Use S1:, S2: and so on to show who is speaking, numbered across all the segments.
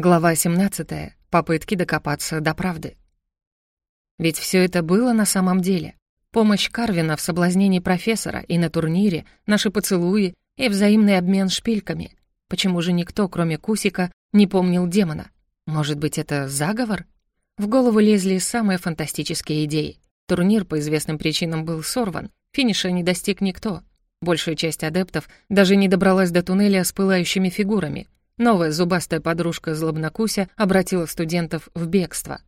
S1: Глава 17. Попытки докопаться до правды. Ведь все это было на самом деле. Помощь Карвина в соблазнении профессора и на турнире, наши поцелуи и взаимный обмен шпильками. Почему же никто, кроме Кусика, не помнил демона? Может быть, это заговор? В голову лезли самые фантастические идеи. Турнир по известным причинам был сорван, финиша не достиг никто. Большая часть адептов даже не добралась до туннеля с пылающими фигурами — Новая зубастая подружка Злобнокуся обратила студентов в бегство.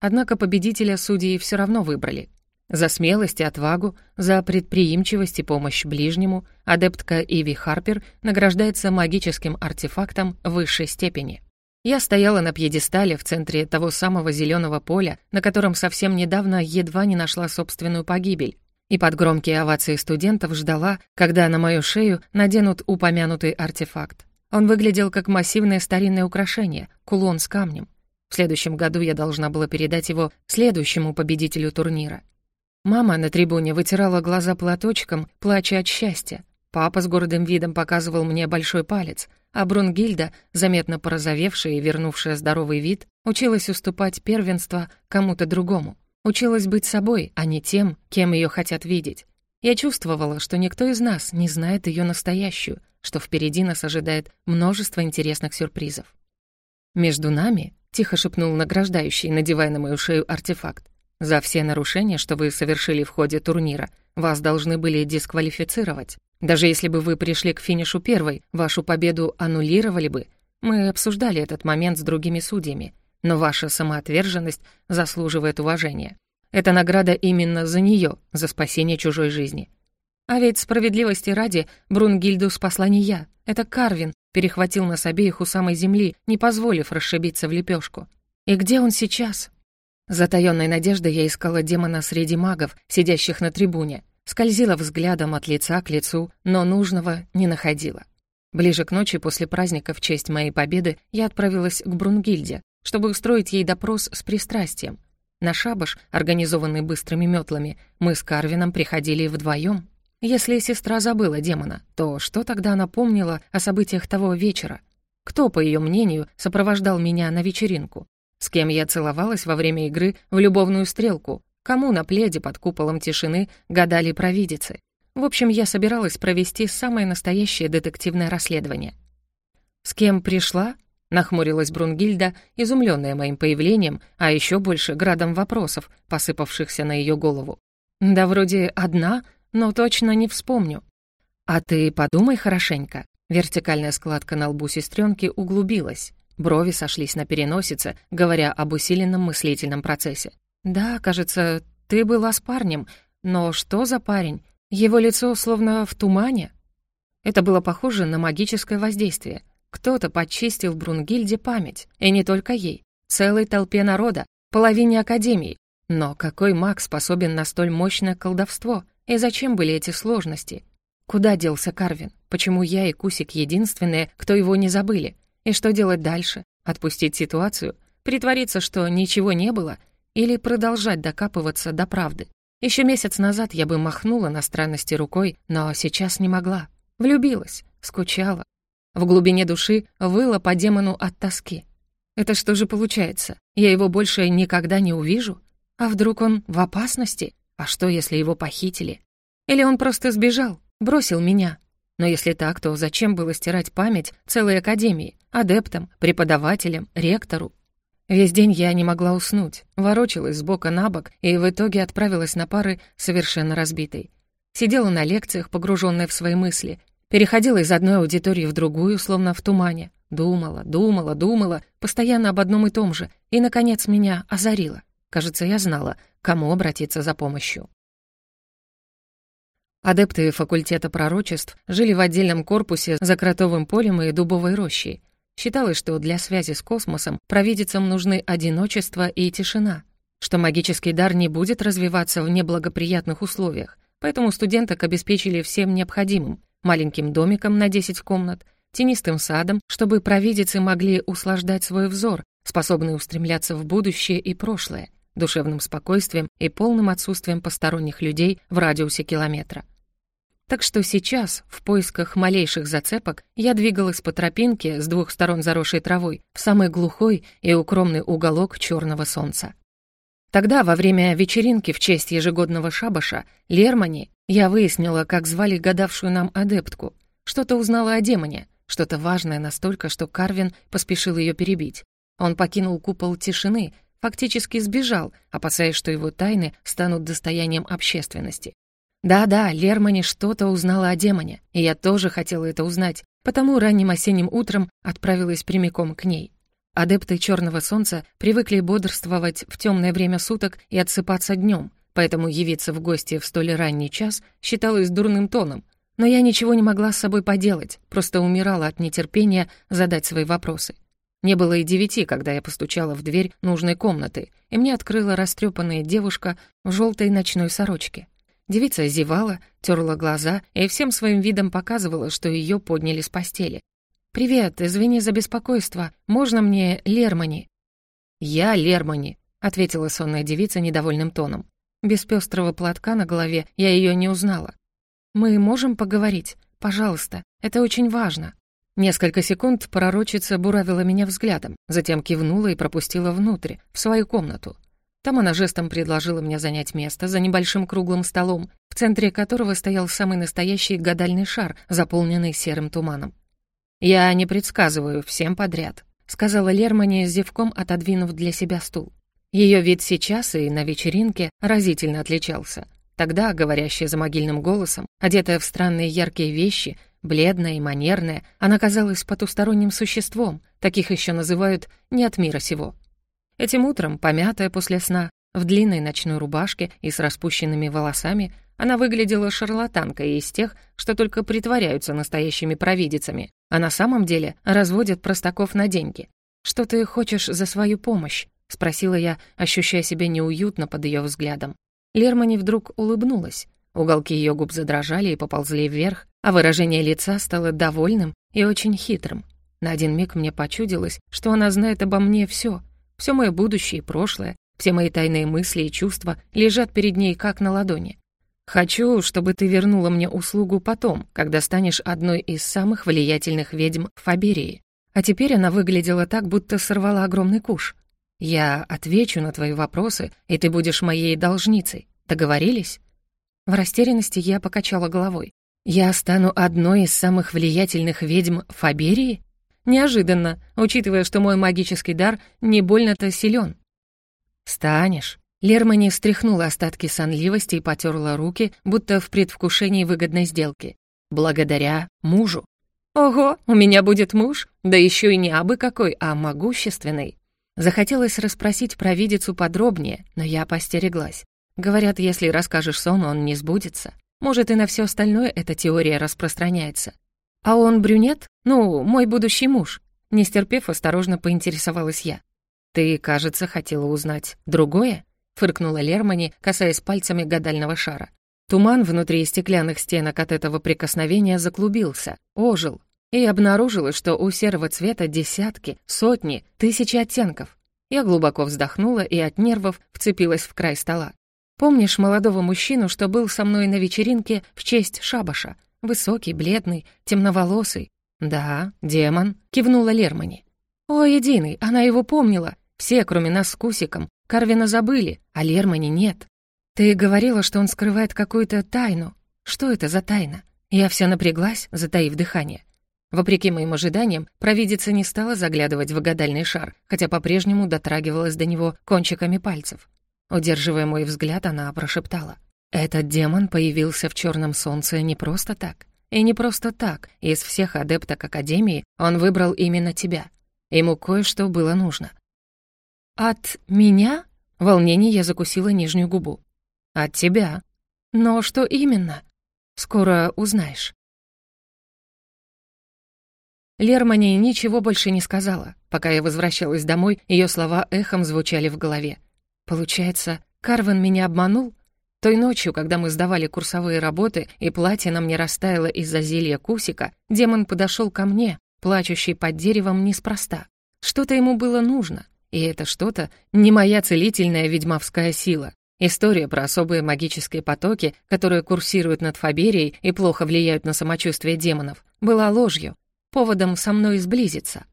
S1: Однако победителя судьи все равно выбрали. За смелость и отвагу, за предприимчивость и помощь ближнему адептка Иви Харпер награждается магическим артефактом высшей степени. Я стояла на пьедестале в центре того самого зеленого поля, на котором совсем недавно едва не нашла собственную погибель, и под громкие овации студентов ждала, когда на мою шею наденут упомянутый артефакт. Он выглядел как массивное старинное украшение, кулон с камнем. В следующем году я должна была передать его следующему победителю турнира. Мама на трибуне вытирала глаза платочком, плача от счастья. Папа с гордым видом показывал мне большой палец, а Брунгильда, заметно порозовевшая и вернувшая здоровый вид, училась уступать первенство кому-то другому. Училась быть собой, а не тем, кем ее хотят видеть. Я чувствовала, что никто из нас не знает ее настоящую — что впереди нас ожидает множество интересных сюрпризов. «Между нами», — тихо шепнул награждающий, надевая на мою шею артефакт, «за все нарушения, что вы совершили в ходе турнира, вас должны были дисквалифицировать. Даже если бы вы пришли к финишу первой, вашу победу аннулировали бы. Мы обсуждали этот момент с другими судьями, но ваша самоотверженность заслуживает уважения. Это награда именно за нее, за спасение чужой жизни. А ведь справедливости ради Брунгильду спасла не я. Это Карвин перехватил нас обеих у самой земли, не позволив расшибиться в лепешку. И где он сейчас? Затаённой надеждой я искала демона среди магов, сидящих на трибуне. Скользила взглядом от лица к лицу, но нужного не находила. Ближе к ночи после праздника в честь моей победы я отправилась к Брунгильде, чтобы устроить ей допрос с пристрастием. На шабаш, организованный быстрыми метлами, мы с Карвином приходили вдвоем. Если сестра забыла демона, то что тогда она помнила о событиях того вечера? Кто, по ее мнению, сопровождал меня на вечеринку? С кем я целовалась во время игры в любовную стрелку? Кому на пледе под куполом тишины гадали провидицы? В общем, я собиралась провести самое настоящее детективное расследование. «С кем пришла?» — нахмурилась Брунгильда, изумленная моим появлением, а еще больше градом вопросов, посыпавшихся на ее голову. «Да вроде одна, но точно не вспомню. А ты подумай хорошенько. Вертикальная складка на лбу сестренки углубилась. Брови сошлись на переносице, говоря об усиленном мыслительном процессе. «Да, кажется, ты была с парнем, но что за парень? Его лицо словно в тумане». Это было похоже на магическое воздействие. Кто-то подчистил Брунгильде память, и не только ей, целой толпе народа, половине Академии. Но какой маг способен на столь мощное колдовство? И зачем были эти сложности? Куда делся Карвин? Почему я и Кусик единственные, кто его не забыли? И что делать дальше? Отпустить ситуацию? Притвориться, что ничего не было? Или продолжать докапываться до правды? Еще месяц назад я бы махнула на странности рукой, но сейчас не могла. Влюбилась, скучала. В глубине души выла по демону от тоски. Это что же получается? Я его больше никогда не увижу? А вдруг он в опасности? А что, если его похитили? Или он просто сбежал, бросил меня? Но если так, то зачем было стирать память целой академии, адептам, преподавателям, ректору? Весь день я не могла уснуть, ворочалась с бока на бок и в итоге отправилась на пары совершенно разбитой. Сидела на лекциях, погруженная в свои мысли, переходила из одной аудитории в другую, словно в тумане. Думала, думала, думала, постоянно об одном и том же, и, наконец, меня озарило. Кажется, я знала, кому обратиться за помощью. Адепты факультета пророчеств жили в отдельном корпусе за кротовым полем и дубовой рощей. Считалось, что для связи с космосом провидицам нужны одиночество и тишина, что магический дар не будет развиваться в неблагоприятных условиях, поэтому студенток обеспечили всем необходимым — маленьким домиком на 10 комнат, тенистым садом, чтобы провидицы могли услаждать свой взор, способные устремляться в будущее и прошлое, душевным спокойствием и полным отсутствием посторонних людей в радиусе километра. Так что сейчас, в поисках малейших зацепок, я двигалась по тропинке с двух сторон заросшей травой в самый глухой и укромный уголок черного солнца. Тогда, во время вечеринки в честь ежегодного шабаша, Лермани, я выяснила, как звали гадавшую нам адептку. Что-то узнала о демоне, что-то важное настолько, что Карвин поспешил ее перебить. Он покинул купол тишины, фактически сбежал, опасаясь, что его тайны станут достоянием общественности. Да-да, Лермани что-то узнала о демоне, и я тоже хотела это узнать, потому ранним осенним утром отправилась прямиком к ней. Адепты Черного Солнца привыкли бодрствовать в темное время суток и отсыпаться днем, поэтому явиться в гости в столь ранний час считалось дурным тоном. Но я ничего не могла с собой поделать, просто умирала от нетерпения задать свои вопросы. Не было и девяти, когда я постучала в дверь нужной комнаты, и мне открыла растрепанная девушка в желтой ночной сорочке. Девица зевала, терла глаза и всем своим видом показывала, что ее подняли с постели. «Привет, извини за беспокойство. Можно мне Лермани?» «Я Лермани», — ответила сонная девица недовольным тоном. Без пестрого платка на голове я ее не узнала. «Мы можем поговорить? Пожалуйста, это очень важно». Несколько секунд пророчица буравила меня взглядом, затем кивнула и пропустила внутрь, в свою комнату. Там она жестом предложила мне занять место за небольшим круглым столом, в центре которого стоял самый настоящий гадальный шар, заполненный серым туманом. «Я не предсказываю всем подряд», — сказала Лермани с зевком, отодвинув для себя стул. Ее вид сейчас и на вечеринке разительно отличался. Тогда, говорящая за могильным голосом, одетая в странные яркие вещи, бледная и манерная, она казалась потусторонним существом, таких еще называют «не от мира сего». Этим утром, помятая после сна, в длинной ночной рубашке и с распущенными волосами, она выглядела шарлатанкой из тех, что только притворяются настоящими провидицами, а на самом деле разводят простаков на деньги. «Что ты хочешь за свою помощь?» — спросила я, ощущая себя неуютно под ее взглядом. Лермани вдруг улыбнулась. Уголки ее губ задрожали и поползли вверх, а выражение лица стало довольным и очень хитрым. На один миг мне почудилось, что она знает обо мне все — все мое будущее и прошлое, все мои тайные мысли и чувства лежат перед ней как на ладони. Хочу, чтобы ты вернула мне услугу потом, когда станешь одной из самых влиятельных ведьм Фаберии. А теперь она выглядела так, будто сорвала огромный куш. Я отвечу на твои вопросы, и ты будешь моей должницей. Договорились? В растерянности я покачала головой. Я стану одной из самых влиятельных ведьм Фаберии? Неожиданно, учитывая, что мой магический дар не больно-то силен. «Станешь». Лермани встряхнула остатки сонливости и потерла руки, будто в предвкушении выгодной сделки. «Благодаря мужу». «Ого, у меня будет муж? Да еще и не абы какой, а могущественный». Захотелось расспросить про видицу подробнее, но я постереглась. Говорят, если расскажешь сон, он не сбудется. Может, и на все остальное эта теория распространяется. «А он брюнет? Ну, мой будущий муж». Не стерпев, осторожно поинтересовалась я. «Ты, кажется, хотела узнать другое?» — фыркнула Лермани, касаясь пальцами гадального шара. Туман внутри стеклянных стенок от этого прикосновения заклубился, ожил, и обнаружилось, что у серого цвета десятки, сотни, тысячи оттенков. Я глубоко вздохнула и от нервов вцепилась в край стола. «Помнишь молодого мужчину, что был со мной на вечеринке в честь шабаша? Высокий, бледный, темноволосый. «Да, демон», — кивнула Лермани. «О, единый, она его помнила. Все, кроме нас с Кусиком, Карвина забыли, а Лермани нет. Ты говорила, что он скрывает какую-то тайну. Что это за тайна?» Я вся напряглась, затаив дыхание. Вопреки моим ожиданиям, провидица не стала заглядывать в гадальный шар, хотя по-прежнему дотрагивалась до него кончиками пальцев. Удерживая мой взгляд, она прошептала. Этот демон появился в черном солнце не просто так. И не просто так. Из всех адепток Академии он выбрал именно тебя. Ему кое-что было нужно. «От меня?» В волнении я закусила нижнюю губу. «От тебя». «Но что именно?» «Скоро узнаешь». Лермани ничего больше не сказала. Пока я возвращалась домой, ее слова эхом звучали в голове. «Получается, Карван меня обманул?» Той ночью, когда мы сдавали курсовые работы, и платье нам не растаяло из-за зелья Кусика, демон подошел ко мне, плачущий под деревом неспроста. Что-то ему было нужно, и это что-то не моя целительная ведьмовская сила. История про особые магические потоки, которые курсируют над Фаберией и плохо влияют на самочувствие демонов, была ложью, поводом со мной сблизиться.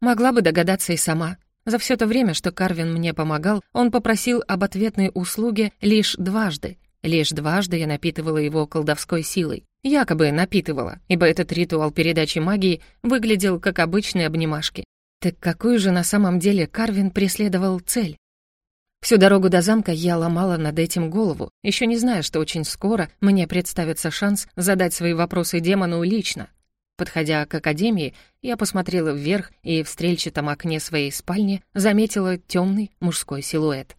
S1: Могла бы догадаться и сама. За все то время, что Карвин мне помогал, он попросил об ответной услуге лишь дважды. Лишь дважды я напитывала его колдовской силой. Якобы напитывала, ибо этот ритуал передачи магии выглядел как обычные обнимашки. Так какую же на самом деле Карвин преследовал цель? Всю дорогу до замка я ломала над этим голову, еще не зная, что очень скоро мне представится шанс задать свои вопросы демону лично. Подходя к академии, я посмотрела вверх и в стрельчатом окне своей спальни заметила темный мужской силуэт.